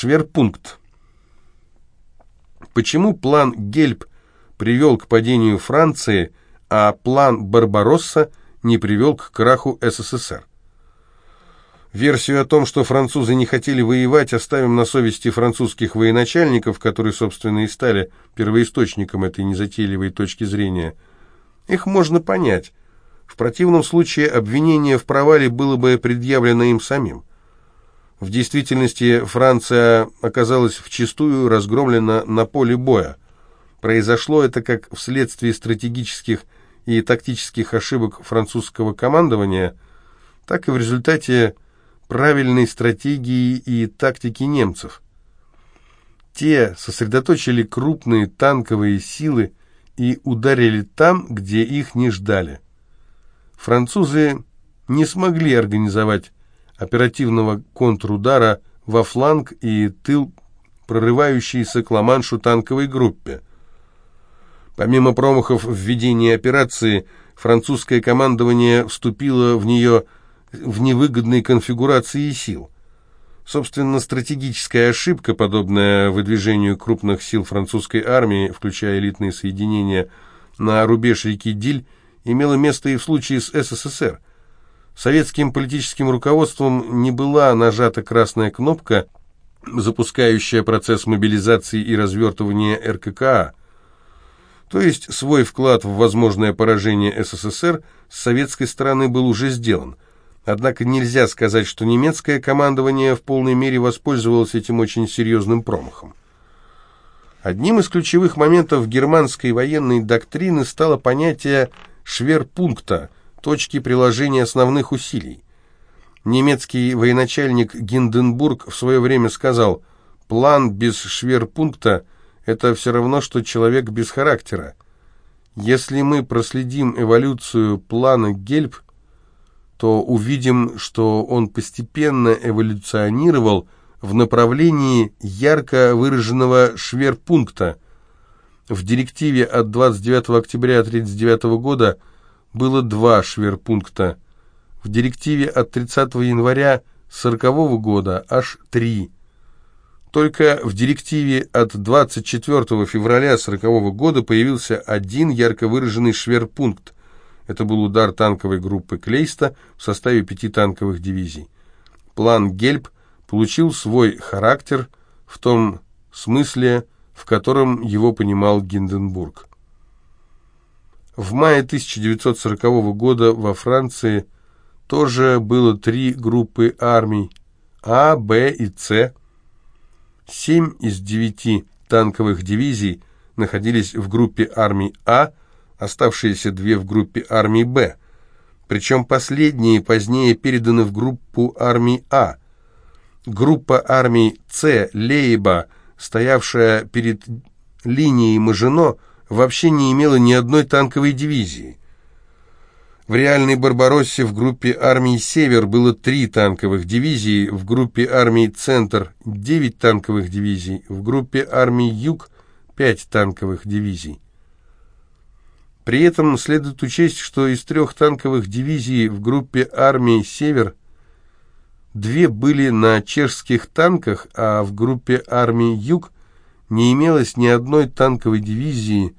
Шверпункт. Почему план Гельб привел к падению Франции, а план Барбаросса не привел к краху СССР? Версию о том, что французы не хотели воевать, оставим на совести французских военачальников, которые, собственно, и стали первоисточником этой незатейливой точки зрения. Их можно понять. В противном случае обвинение в провале было бы предъявлено им самим. В действительности Франция оказалась вчистую разгромлена на поле боя. Произошло это как вследствие стратегических и тактических ошибок французского командования, так и в результате правильной стратегии и тактики немцев. Те сосредоточили крупные танковые силы и ударили там, где их не ждали. Французы не смогли организовать оперативного контрудара во фланг и тыл прорывающейся к Ла-Маншу танковой группе. Помимо промахов в ведении операции, французское командование вступило в нее в невыгодной конфигурации сил. Собственно, стратегическая ошибка, подобная выдвижению крупных сил французской армии, включая элитные соединения, на рубеж реки Диль, имела место и в случае с СССР. Советским политическим руководством не была нажата красная кнопка, запускающая процесс мобилизации и развертывания РККА. То есть свой вклад в возможное поражение СССР с советской стороны был уже сделан – Однако нельзя сказать, что немецкое командование в полной мере воспользовалось этим очень серьезным промахом. Одним из ключевых моментов германской военной доктрины стало понятие «шверпункта» – точки приложения основных усилий. Немецкий военачальник Гинденбург в свое время сказал «план без шверпункта – это все равно, что человек без характера. Если мы проследим эволюцию плана Гельб – то увидим, что он постепенно эволюционировал в направлении ярко выраженного шверпункта. В директиве от 29 октября 1939 года было два шверпункта. В директиве от 30 января 1940 года аж три. Только в директиве от 24 февраля 1940 года появился один ярко выраженный шверпункт – это был удар танковой группы Клейста в составе пяти танковых дивизий. План Гельб получил свой характер в том смысле, в котором его понимал Гинденбург. В мае 1940 года во Франции тоже было три группы армий А, Б и С. Семь из девяти танковых дивизий находились в группе армий А, оставшиеся две в группе армии «Б», причем последние позднее переданы в группу армий А. Группа армий «С» Лейба, стоявшая перед линией Мажино, вообще не имела ни одной танковой дивизии. В реальной Барбароссе в группе армий «Север» было три танковых дивизии, в группе армий «Центр» – девять танковых дивизий, в группе армий «Юг» – пять танковых дивизий. При этом следует учесть, что из трех танковых дивизий в группе армии «Север» две были на чешских танках, а в группе армии «Юг» не имелось ни одной танковой дивизии,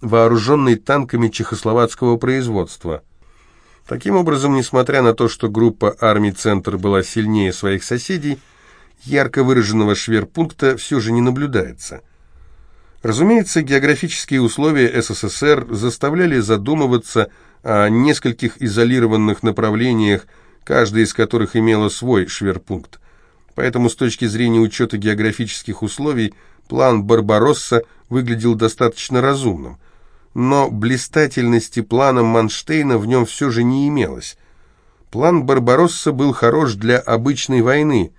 вооруженной танками чехословацкого производства. Таким образом, несмотря на то, что группа армий «Центр» была сильнее своих соседей, ярко выраженного шверпункта все же не наблюдается – Разумеется, географические условия СССР заставляли задумываться о нескольких изолированных направлениях, каждая из которых имела свой шверпункт. Поэтому с точки зрения учета географических условий план Барбаросса выглядел достаточно разумным. Но блистательности плана Манштейна в нем все же не имелось. План Барбаросса был хорош для обычной войны.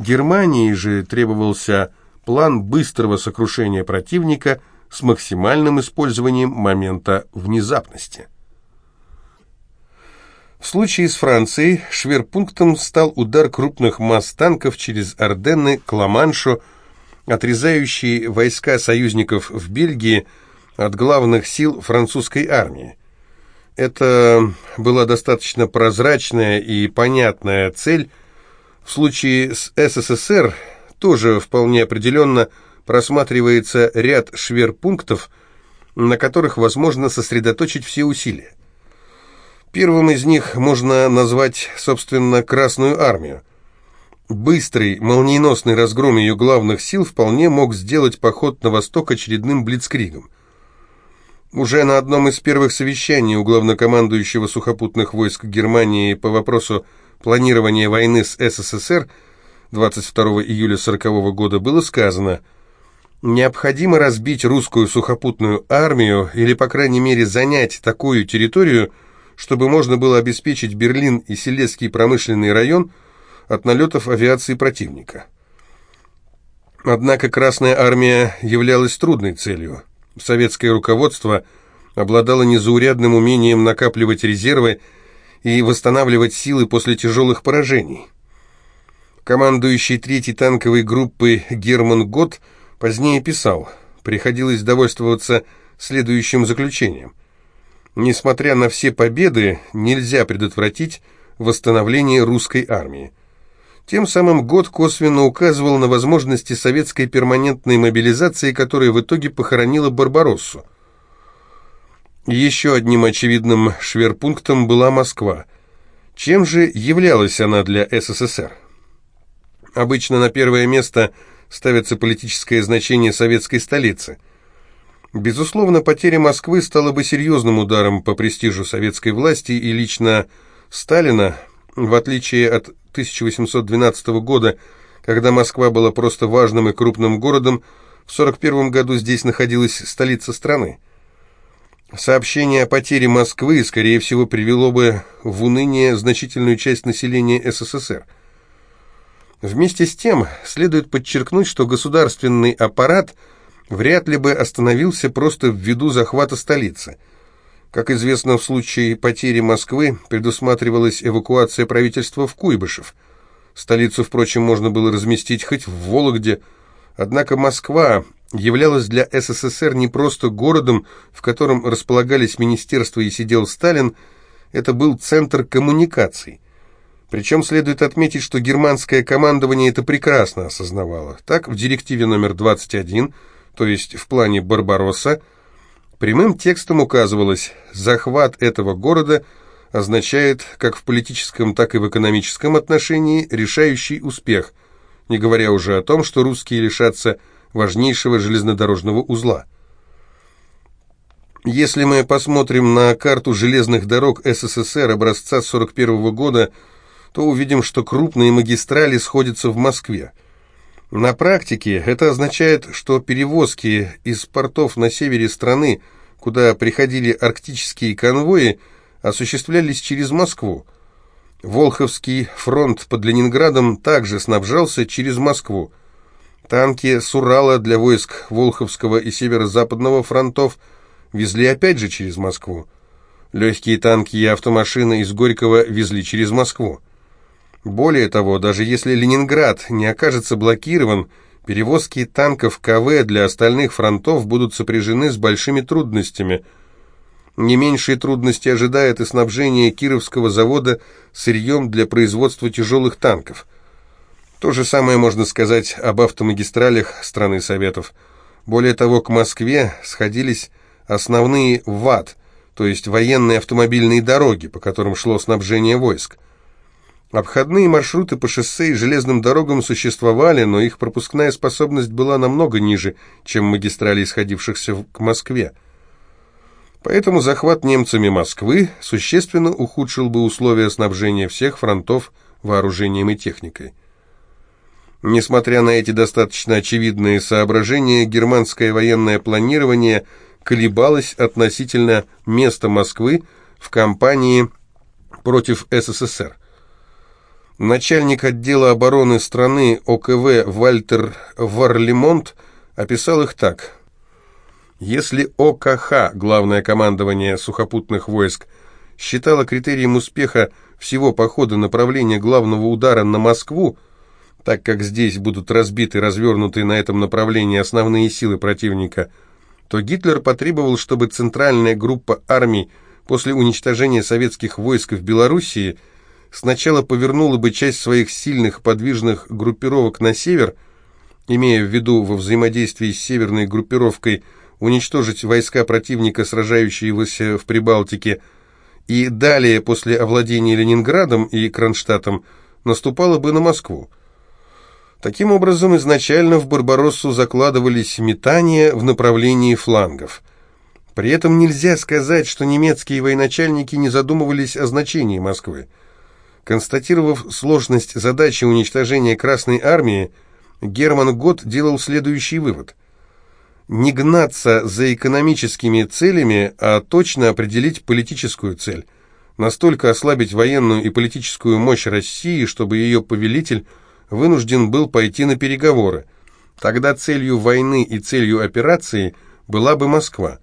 Германии же требовался план быстрого сокрушения противника с максимальным использованием момента внезапности. В случае с Францией шверпунктом стал удар крупных масс танков через Орденны к Ла-Маншу, отрезающий войска союзников в Бельгии от главных сил французской армии. Это была достаточно прозрачная и понятная цель. В случае с СССР тоже вполне определенно просматривается ряд шверпунктов, на которых возможно сосредоточить все усилия. Первым из них можно назвать, собственно, Красную Армию. Быстрый, молниеносный разгром ее главных сил вполне мог сделать поход на восток очередным блицкригом. Уже на одном из первых совещаний у главнокомандующего сухопутных войск Германии по вопросу планирования войны с СССР 22 июля 1940 года было сказано «Необходимо разбить русскую сухопутную армию или, по крайней мере, занять такую территорию, чтобы можно было обеспечить Берлин и Селезский промышленный район от налетов авиации противника». Однако Красная армия являлась трудной целью советское руководство обладало незаурядным умением накапливать резервы и восстанавливать силы после тяжелых поражений. Командующий третьей танковой группы Герман Гот позднее писал, приходилось довольствоваться следующим заключением. Несмотря на все победы, нельзя предотвратить восстановление русской армии. Тем самым год косвенно указывал на возможности советской перманентной мобилизации, которая в итоге похоронила Барбароссу. Еще одним очевидным шверпунктом была Москва. Чем же являлась она для СССР? Обычно на первое место ставится политическое значение советской столицы. Безусловно, потеря Москвы стала бы серьезным ударом по престижу советской власти и лично Сталина, в отличие от 1812 года, когда Москва была просто важным и крупным городом, в 1941 году здесь находилась столица страны. Сообщение о потере Москвы, скорее всего, привело бы в уныние значительную часть населения СССР. Вместе с тем, следует подчеркнуть, что государственный аппарат вряд ли бы остановился просто ввиду захвата столицы – как известно, в случае потери Москвы предусматривалась эвакуация правительства в Куйбышев. Столицу, впрочем, можно было разместить хоть в Вологде, однако Москва являлась для СССР не просто городом, в котором располагались министерства и сидел Сталин, это был центр коммуникаций. Причем следует отметить, что германское командование это прекрасно осознавало. Так, в директиве номер 21, то есть в плане Барбаросса, Прямым текстом указывалось, захват этого города означает как в политическом, так и в экономическом отношении решающий успех, не говоря уже о том, что русские лишатся важнейшего железнодорожного узла. Если мы посмотрим на карту железных дорог СССР образца 41 года, то увидим, что крупные магистрали сходятся в Москве. На практике это означает, что перевозки из портов на севере страны, куда приходили арктические конвои, осуществлялись через Москву. Волховский фронт под Ленинградом также снабжался через Москву. Танки с Урала для войск Волховского и Северо-Западного фронтов везли опять же через Москву. Легкие танки и автомашины из Горького везли через Москву. Более того, даже если Ленинград не окажется блокирован, перевозки танков КВ для остальных фронтов будут сопряжены с большими трудностями. Не меньшие трудности ожидает и снабжение Кировского завода сырьем для производства тяжелых танков. То же самое можно сказать об автомагистралях страны Советов. Более того, к Москве сходились основные ВАТ, то есть военные автомобильные дороги, по которым шло снабжение войск. Обходные маршруты по шоссе и железным дорогам существовали, но их пропускная способность была намного ниже, чем магистрали, исходившихся к Москве. Поэтому захват немцами Москвы существенно ухудшил бы условия снабжения всех фронтов вооружением и техникой. Несмотря на эти достаточно очевидные соображения, германское военное планирование колебалось относительно места Москвы в кампании против СССР. Начальник отдела обороны страны ОКВ Вальтер Варлемонт описал их так. Если ОКХ, главное командование сухопутных войск, считало критерием успеха всего похода направления главного удара на Москву, так как здесь будут разбиты развернутые на этом направлении основные силы противника, то Гитлер потребовал, чтобы центральная группа армий после уничтожения советских войск в Белоруссии – сначала повернула бы часть своих сильных подвижных группировок на север, имея в виду во взаимодействии с северной группировкой уничтожить войска противника, сражающегося в Прибалтике, и далее, после овладения Ленинградом и Кронштадтом, наступала бы на Москву. Таким образом, изначально в Барбароссу закладывались метания в направлении флангов. При этом нельзя сказать, что немецкие военачальники не задумывались о значении Москвы. Констатировав сложность задачи уничтожения Красной Армии, Герман Гот делал следующий вывод. Не гнаться за экономическими целями, а точно определить политическую цель. Настолько ослабить военную и политическую мощь России, чтобы ее повелитель – вынужден был пойти на переговоры. Тогда целью войны и целью операции была бы Москва.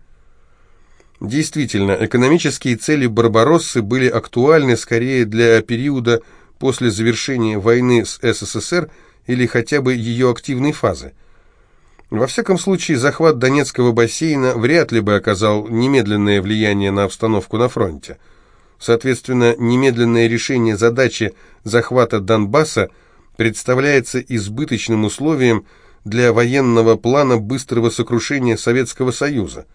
Действительно, экономические цели Барбароссы были актуальны скорее для периода после завершения войны с СССР или хотя бы ее активной фазы. Во всяком случае, захват Донецкого бассейна вряд ли бы оказал немедленное влияние на обстановку на фронте. Соответственно, немедленное решение задачи захвата Донбасса – представляется избыточным условием для военного плана быстрого сокрушения Советского Союза.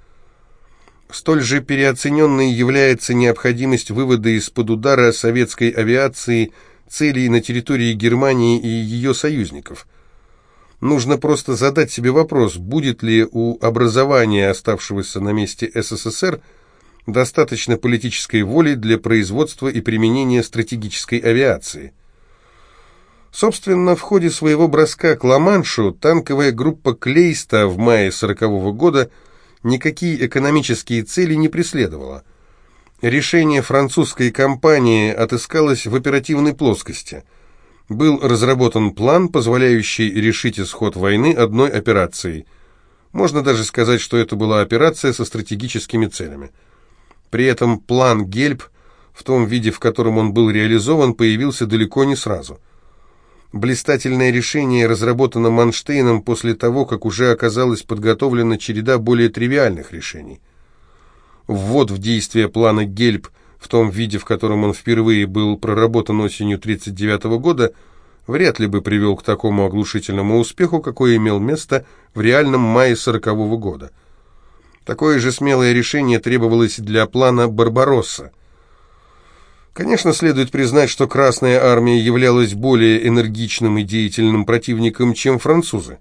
Столь же переоцененной является необходимость вывода из-под удара советской авиации целей на территории Германии и ее союзников. Нужно просто задать себе вопрос, будет ли у образования оставшегося на месте СССР достаточно политической воли для производства и применения стратегической авиации. Собственно, в ходе своего броска к Ла-Маншу танковая группа Клейста в мае 40 -го года никакие экономические цели не преследовала. Решение французской компании отыскалось в оперативной плоскости. Был разработан план, позволяющий решить исход войны одной операцией. Можно даже сказать, что это была операция со стратегическими целями. При этом план Гельб, в том виде, в котором он был реализован, появился далеко не сразу – Блистательное решение разработано Манштейном после того, как уже оказалась подготовлена череда более тривиальных решений. Ввод в действие плана Гельб в том виде, в котором он впервые был проработан осенью 1939 года, вряд ли бы привел к такому оглушительному успеху, какой имел место в реальном мае 1940 года. Такое же смелое решение требовалось для плана «Барбаросса», Конечно, следует признать, что Красная Армия являлась более энергичным и деятельным противником, чем французы.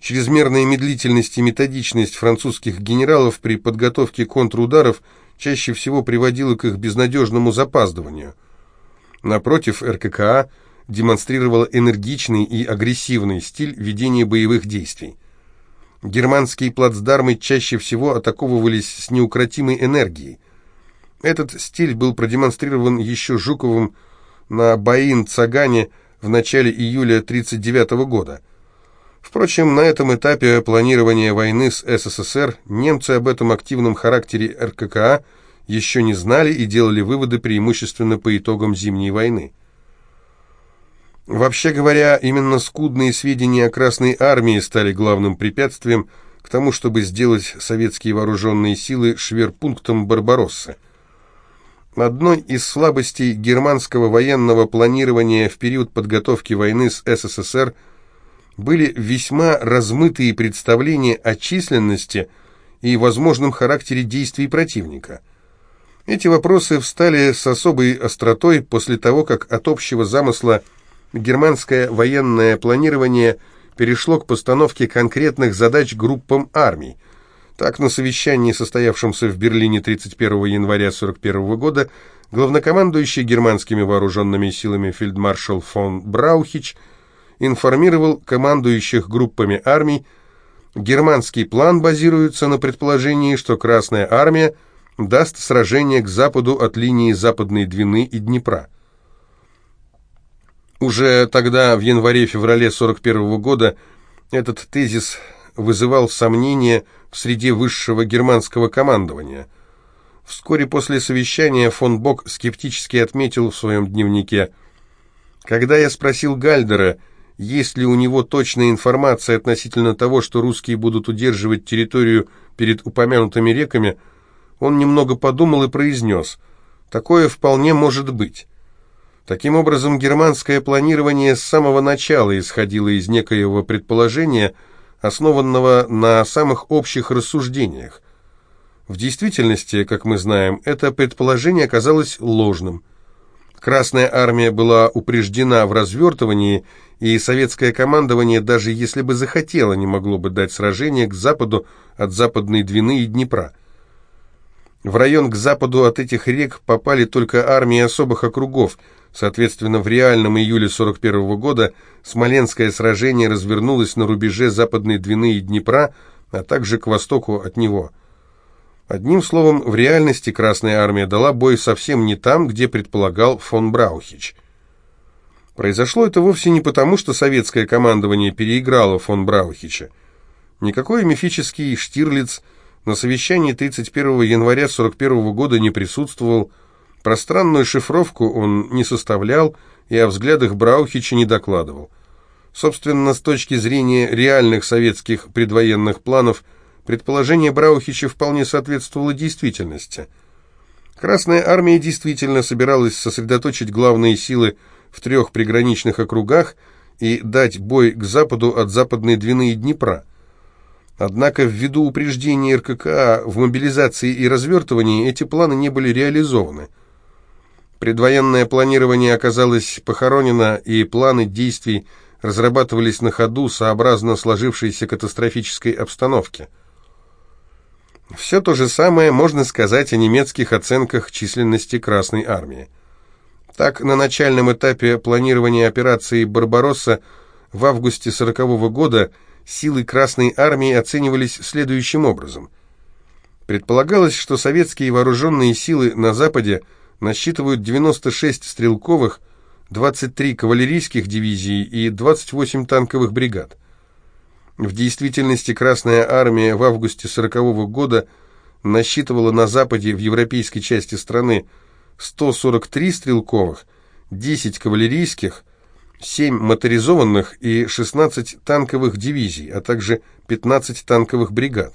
Чрезмерная медлительность и методичность французских генералов при подготовке контрударов чаще всего приводила к их безнадежному запаздыванию. Напротив, РККА демонстрировала энергичный и агрессивный стиль ведения боевых действий. Германские плацдармы чаще всего атаковывались с неукротимой энергией. Этот стиль был продемонстрирован еще Жуковым на Баин-Цагане в начале июля 1939 года. Впрочем, на этом этапе планирования войны с СССР немцы об этом активном характере РККА еще не знали и делали выводы преимущественно по итогам Зимней войны. Вообще говоря, именно скудные сведения о Красной Армии стали главным препятствием к тому, чтобы сделать советские вооруженные силы шверпунктом Барбароссы. Одной из слабостей германского военного планирования в период подготовки войны с СССР были весьма размытые представления о численности и возможном характере действий противника. Эти вопросы встали с особой остротой после того, как от общего замысла германское военное планирование перешло к постановке конкретных задач группам армий – так, на совещании, состоявшемся в Берлине 31 января 1941 года, главнокомандующий германскими вооруженными силами фельдмаршал фон Браухич информировал командующих группами армий, германский план базируется на предположении, что Красная Армия даст сражение к западу от линии Западной Двины и Днепра. Уже тогда, в январе-феврале 1941 года, этот тезис вызывал сомнения в среде высшего германского командования. Вскоре после совещания фон Бок скептически отметил в своем дневнике «Когда я спросил Гальдера, есть ли у него точная информация относительно того, что русские будут удерживать территорию перед упомянутыми реками, он немного подумал и произнес «Такое вполне может быть». Таким образом, германское планирование с самого начала исходило из некоего предположения, основанного на самых общих рассуждениях. В действительности, как мы знаем, это предположение оказалось ложным. Красная армия была упреждена в развертывании, и советское командование, даже если бы захотело, не могло бы дать сражение к западу от Западной Двины и Днепра. В район к западу от этих рек попали только армии особых округов, соответственно, в реальном июле 41 -го года Смоленское сражение развернулось на рубеже Западной Двины и Днепра, а также к востоку от него – Одним словом, в реальности Красная Армия дала бой совсем не там, где предполагал фон Браухич. Произошло это вовсе не потому, что советское командование переиграло фон Браухича. Никакой мифический Штирлиц на совещании 31 января 41 года не присутствовал, пространную шифровку он не составлял и о взглядах Браухича не докладывал. Собственно, с точки зрения реальных советских предвоенных планов – Предположение Браухича вполне соответствовало действительности. Красная армия действительно собиралась сосредоточить главные силы в трех приграничных округах и дать бой к западу от Западной Двины и Днепра. Однако ввиду упреждения РККА в мобилизации и развертывании эти планы не были реализованы. Предвоенное планирование оказалось похоронено, и планы действий разрабатывались на ходу сообразно сложившейся катастрофической обстановке. Все то же самое можно сказать о немецких оценках численности Красной Армии. Так, на начальном этапе планирования операции «Барбаросса» в августе 40 -го года силы Красной Армии оценивались следующим образом. Предполагалось, что советские вооруженные силы на Западе насчитывают 96 стрелковых, 23 кавалерийских дивизий и 28 танковых бригад. В действительности Красная Армия в августе 40 года насчитывала на западе в европейской части страны 143 стрелковых, 10 кавалерийских, 7 моторизованных и 16 танковых дивизий, а также 15 танковых бригад.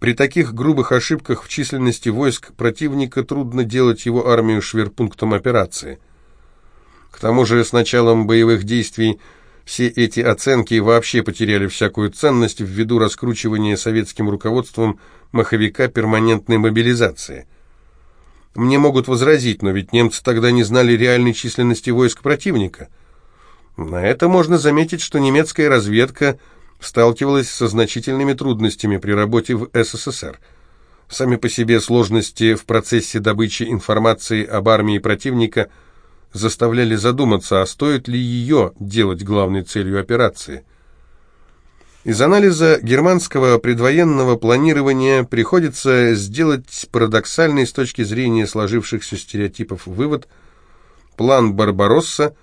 При таких грубых ошибках в численности войск противника трудно делать его армию шверпунктом операции. К тому же с началом боевых действий все эти оценки вообще потеряли всякую ценность ввиду раскручивания советским руководством маховика перманентной мобилизации. Мне могут возразить, но ведь немцы тогда не знали реальной численности войск противника. На это можно заметить, что немецкая разведка сталкивалась со значительными трудностями при работе в СССР. Сами по себе сложности в процессе добычи информации об армии противника – заставляли задуматься, а стоит ли ее делать главной целью операции. Из анализа германского предвоенного планирования приходится сделать парадоксальный с точки зрения сложившихся стереотипов вывод. План Барбаросса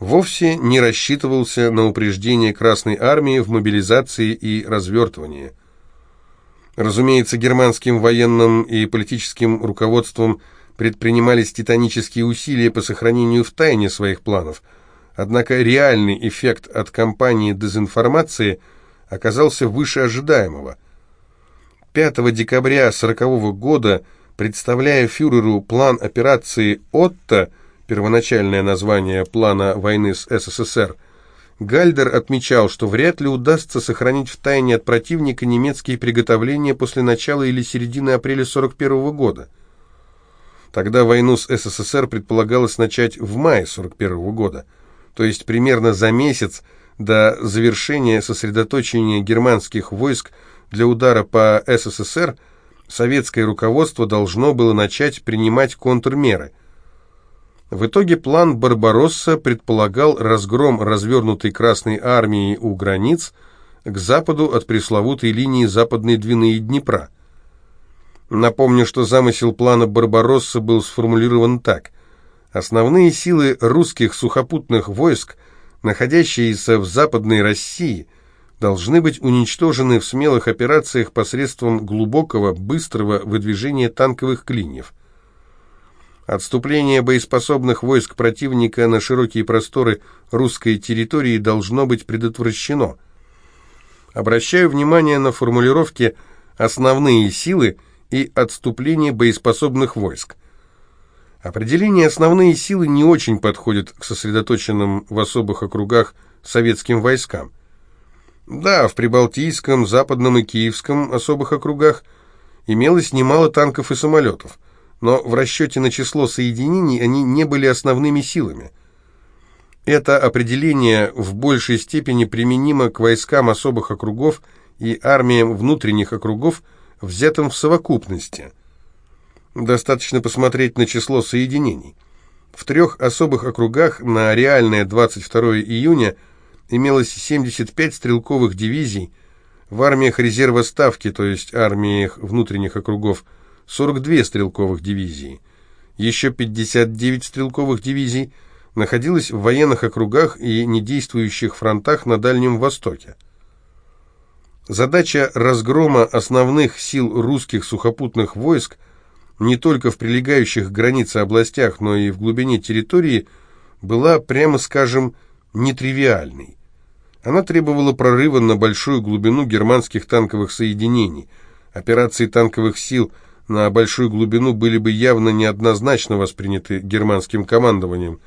вовсе не рассчитывался на упреждение Красной Армии в мобилизации и развертывании. Разумеется, германским военным и политическим руководством – предпринимались титанические усилия по сохранению в тайне своих планов, однако реальный эффект от кампании дезинформации оказался выше ожидаемого. 5 декабря 1940 года, представляя фюреру план операции «Отто», первоначальное название плана войны с СССР, Гальдер отмечал, что вряд ли удастся сохранить в тайне от противника немецкие приготовления после начала или середины апреля 1941 года. Тогда войну с СССР предполагалось начать в мае 1941 года, то есть примерно за месяц до завершения сосредоточения германских войск для удара по СССР советское руководство должно было начать принимать контрмеры. В итоге план «Барбаросса» предполагал разгром развернутой Красной армии у границ к западу от пресловутой линии Западной Двины и Днепра – Напомню, что замысел плана Барбаросса был сформулирован так. Основные силы русских сухопутных войск, находящиеся в Западной России, должны быть уничтожены в смелых операциях посредством глубокого, быстрого выдвижения танковых клиньев. Отступление боеспособных войск противника на широкие просторы русской территории должно быть предотвращено. Обращаю внимание на формулировки «основные силы» и отступление боеспособных войск. Определение «основные силы» не очень подходит к сосредоточенным в особых округах советским войскам. Да, в Прибалтийском, Западном и Киевском особых округах имелось немало танков и самолетов, но в расчете на число соединений они не были основными силами. Это определение в большей степени применимо к войскам особых округов и армиям внутренних округов, взятым в совокупности – Достаточно посмотреть на число соединений. В трех особых округах на реальное 22 июня имелось 75 стрелковых дивизий, в армиях резерва Ставки, то есть армиях внутренних округов, 42 стрелковых дивизии. Еще 59 стрелковых дивизий находилось в военных округах и недействующих фронтах на Дальнем Востоке. Задача разгрома основных сил русских сухопутных войск – не только в прилегающих к областях, но и в глубине территории, была, прямо скажем, нетривиальной. Она требовала прорыва на большую глубину германских танковых соединений. Операции танковых сил на большую глубину были бы явно неоднозначно восприняты германским командованием.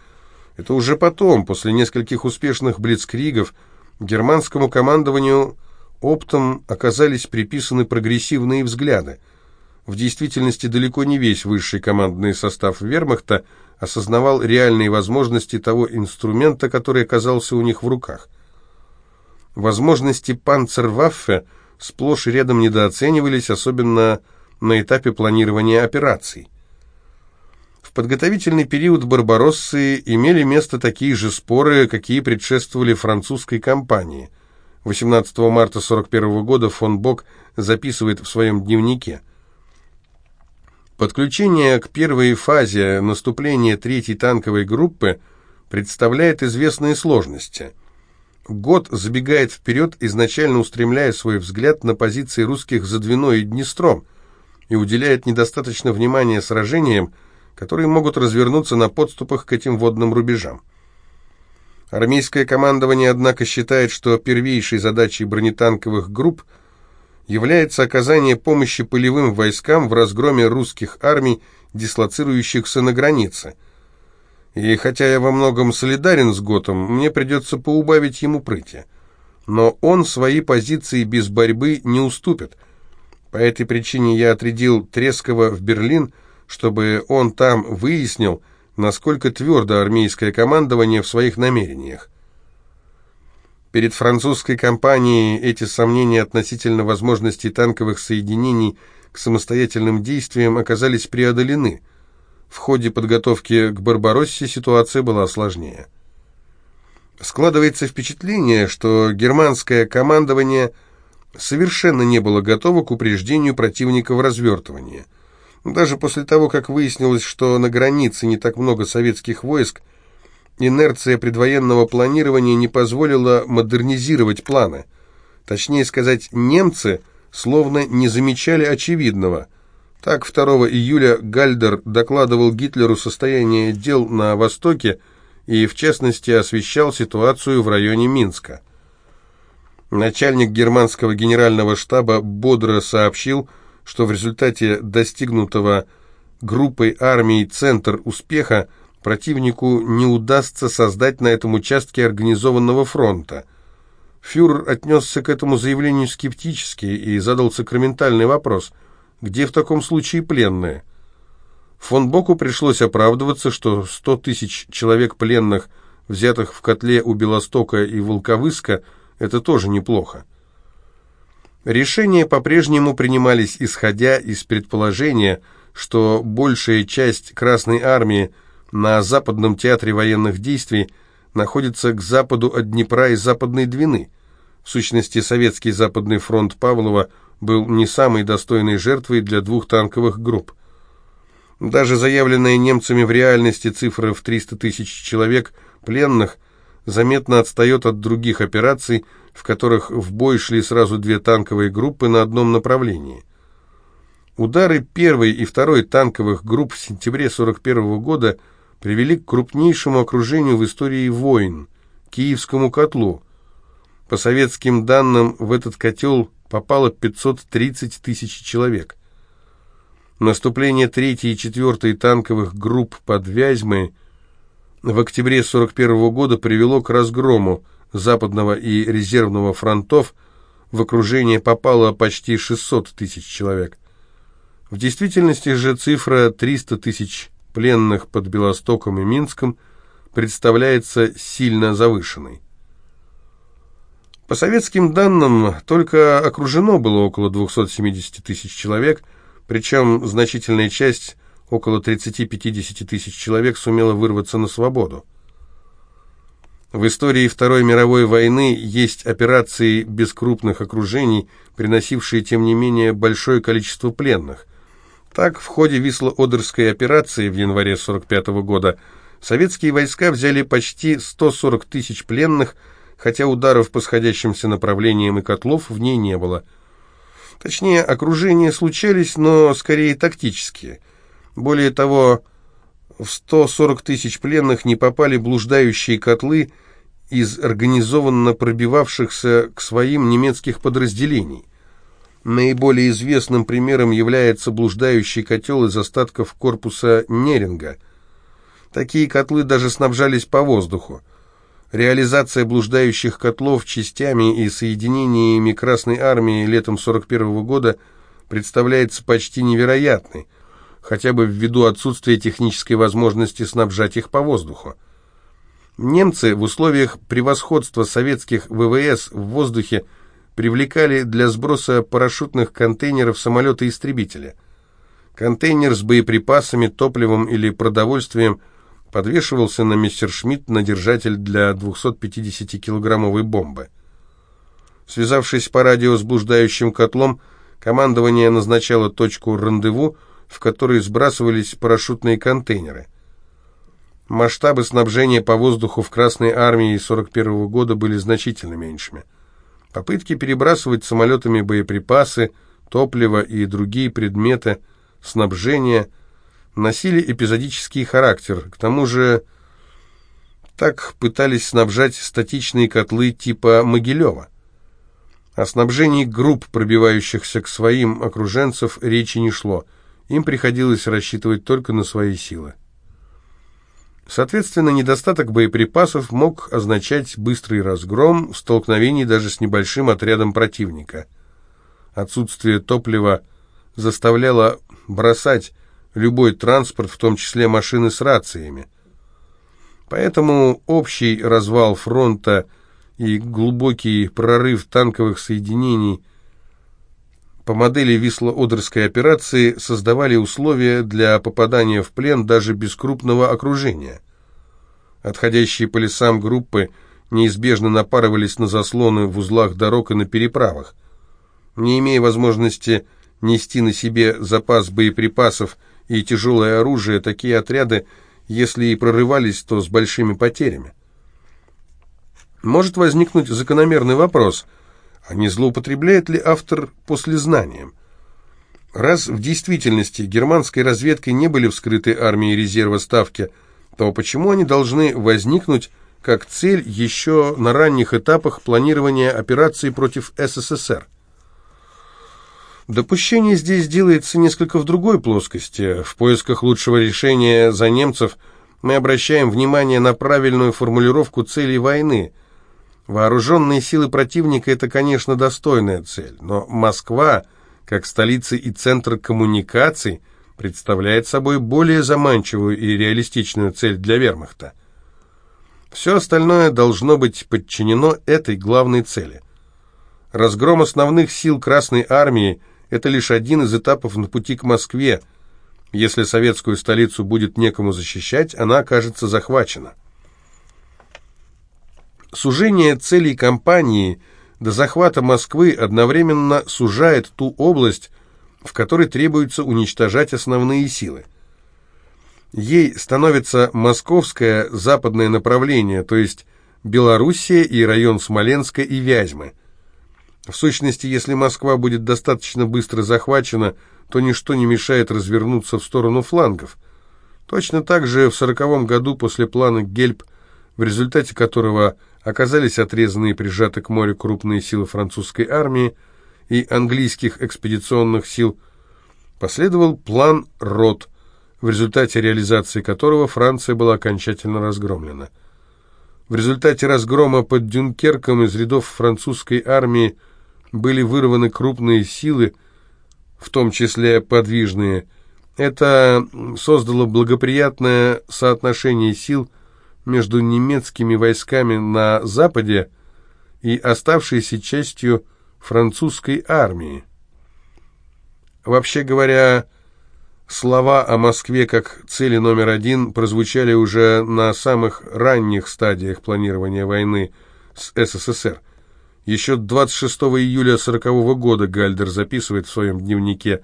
Это уже потом, после нескольких успешных блицкригов, германскому командованию оптом оказались приписаны прогрессивные взгляды – в действительности далеко не весь высший командный состав вермахта осознавал реальные возможности того инструмента, который оказался у них в руках. Возможности панцерваффе сплошь и рядом недооценивались, особенно на этапе планирования операций. В подготовительный период Барбароссы имели место такие же споры, какие предшествовали французской кампании. 18 марта 1941 года фон Бок записывает в своем дневнике – Подключение к первой фазе наступления третьей танковой группы представляет известные сложности. Год забегает вперед, изначально устремляя свой взгляд на позиции русских за Двиной и Днестром и уделяет недостаточно внимания сражениям, которые могут развернуться на подступах к этим водным рубежам. Армейское командование, однако, считает, что первейшей задачей бронетанковых групп – является оказание помощи полевым войскам в разгроме русских армий, дислоцирующихся на границе. И хотя я во многом солидарен с Готом, мне придется поубавить ему прыти. Но он свои позиции без борьбы не уступит. По этой причине я отрядил Трескова в Берлин, чтобы он там выяснил, насколько твердо армейское командование в своих намерениях. Перед французской компанией эти сомнения относительно возможностей танковых соединений к самостоятельным действиям оказались преодолены. В ходе подготовки к Барбароссе ситуация была сложнее. Складывается впечатление, что германское командование совершенно не было готово к упреждению противника в развертывании. Даже после того, как выяснилось, что на границе не так много советских войск, Инерция предвоенного планирования не позволила модернизировать планы. Точнее сказать, немцы словно не замечали очевидного. Так 2 июля Гальдер докладывал Гитлеру состояние дел на Востоке и, в частности, освещал ситуацию в районе Минска. Начальник германского генерального штаба бодро сообщил, что в результате достигнутого группой армий «Центр успеха» противнику не удастся создать на этом участке организованного фронта. Фюрер отнесся к этому заявлению скептически и задал сакраментальный вопрос, где в таком случае пленные? Фон Боку пришлось оправдываться, что 100 тысяч человек пленных, взятых в котле у Белостока и Волковыска, это тоже неплохо. Решения по-прежнему принимались исходя из предположения, что большая часть Красной Армии – на Западном театре военных действий находится к западу от Днепра и Западной Двины. В сущности, советский Западный фронт Павлова был не самой достойной жертвой для двух танковых групп. Даже заявленная немцами в реальности цифра в 300 тысяч человек пленных заметно отстает от других операций, в которых в бой шли сразу две танковые группы на одном направлении. Удары первой и второй танковых групп в сентябре 1941 года – привели к крупнейшему окружению в истории войн – Киевскому котлу. По советским данным, в этот котел попало 530 тысяч человек. Наступление 3-й и 4-й танковых групп под Вязьмой в октябре 41 года привело к разгрому западного и резервного фронтов, в окружение попало почти 600 тысяч человек. В действительности же цифра 300 тысяч пленных под Белостоком и Минском представляется сильно завышенной. По советским данным, только окружено было около 270 тысяч человек – причем значительная часть, около 30-50 тысяч человек, сумела вырваться на свободу. В истории Второй мировой войны есть операции без крупных окружений, приносившие, тем не менее, большое количество пленных. Так, в ходе Висло-Одерской операции в январе 1945 года советские войска взяли почти 140 тысяч пленных, хотя ударов по сходящимся направлениям и котлов в ней не было – Точнее, окружения случались, но скорее тактические. Более того, в 140 тысяч пленных не попали блуждающие котлы из организованно пробивавшихся к своим немецких подразделений. Наиболее известным примером является блуждающий котел из остатков корпуса Неринга. Такие котлы даже снабжались по воздуху. Реализация блуждающих котлов частями и соединениями Красной Армии летом 41 года представляется почти невероятной, хотя бы ввиду отсутствия технической возможности снабжать их по воздуху. Немцы в условиях превосходства советских ВВС в воздухе привлекали для сброса парашютных контейнеров самолеты-истребители. Контейнер с боеприпасами, топливом или продовольствием – подвешивался на Мессершмитт на держатель для 250-килограммовой бомбы. Связавшись по радио с блуждающим котлом, командование назначало точку рандеву, в которой сбрасывались парашютные контейнеры. Масштабы снабжения по воздуху в Красной армии 41 года были значительно меньшими. Попытки перебрасывать самолетами боеприпасы, топливо и другие предметы снабжения – носили эпизодический характер. К тому же так пытались снабжать статичные котлы типа Могилева. О снабжении групп, пробивающихся к своим окруженцев, речи не шло. Им приходилось рассчитывать только на свои силы. Соответственно, недостаток боеприпасов мог означать быстрый разгром в столкновении даже с небольшим отрядом противника. Отсутствие топлива заставляло бросать любой транспорт, в том числе машины с рациями. Поэтому общий развал фронта и глубокий прорыв танковых соединений по модели Висло-Одерской операции создавали условия для попадания в плен даже без крупного окружения. Отходящие по лесам группы неизбежно напарывались на заслоны в узлах дорог и на переправах. Не имея возможности нести на себе запас боеприпасов и тяжелое оружие, такие отряды, если и прорывались, то с большими потерями. Может возникнуть закономерный вопрос, а не злоупотребляет ли автор послезнанием? Раз в действительности германской разведкой не были вскрыты армии резерва Ставки, то почему они должны возникнуть как цель еще на ранних этапах планирования операции против СССР? Допущение здесь делается несколько в другой плоскости. В поисках лучшего решения за немцев мы обращаем внимание на правильную формулировку целей войны. Вооруженные силы противника – это, конечно, достойная цель, но Москва, как столица и центр коммуникаций, представляет собой более заманчивую и реалистичную цель для вермахта. Все остальное должно быть подчинено этой главной цели. Разгром основных сил Красной Армии – это лишь один из этапов на пути к Москве. Если советскую столицу будет некому защищать, она окажется захвачена. Сужение целей кампании до захвата Москвы одновременно сужает ту область, в которой требуется уничтожать основные силы. Ей становится московское западное направление, то есть Белоруссия и район Смоленска и Вязьмы – в сущности, если Москва будет достаточно быстро захвачена, то ничто не мешает развернуться в сторону флангов. Точно так же в сороковом году после плана Гельб, в результате которого оказались отрезаны и прижаты к морю крупные силы французской армии и английских экспедиционных сил, Последовал план Рот, в результате реализации которого Франция была окончательно разгромлена. В результате разгрома под Дюнкерком из рядов французской армии были вырваны крупные силы, в том числе подвижные. Это создало благоприятное соотношение сил между немецкими войсками на западе и оставшейся частью французской армии. Вообще говоря, слова о Москве как цели номер один прозвучали уже на самых ранних стадиях планирования войны с СССР. Еще 26 июля 1940 года Гальдер записывает в своем дневнике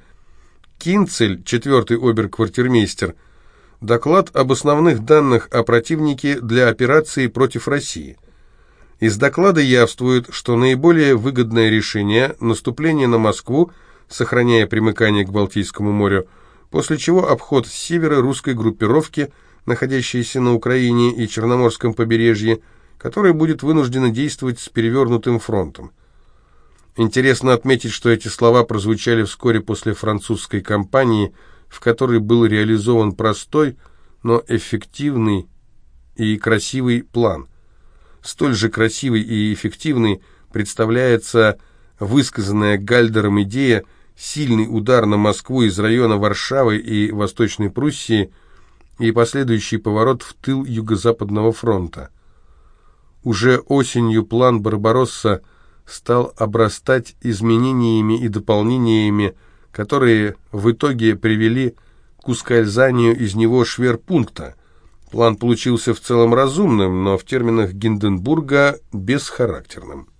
«Кинцель, четвертый обер-квартирмейстер, доклад об основных данных о противнике для операции против России». Из доклада явствует, что наиболее выгодное решение – наступление на Москву, сохраняя примыкание к Балтийскому морю, после чего обход с севера русской группировки, находящейся на Украине и Черноморском побережье – которая будет вынуждена действовать с перевернутым фронтом. Интересно отметить, что эти слова прозвучали вскоре после французской кампании, в которой был реализован простой, но эффективный и красивый план. Столь же красивый и эффективный представляется высказанная Гальдером идея сильный удар на Москву из района Варшавы и Восточной Пруссии и последующий поворот в тыл Юго-Западного фронта. Уже осенью план Барбаросса стал обрастать изменениями и дополнениями, которые в итоге привели к ускользанию из него шверпункта. План получился в целом разумным, но в терминах Гинденбурга бесхарактерным.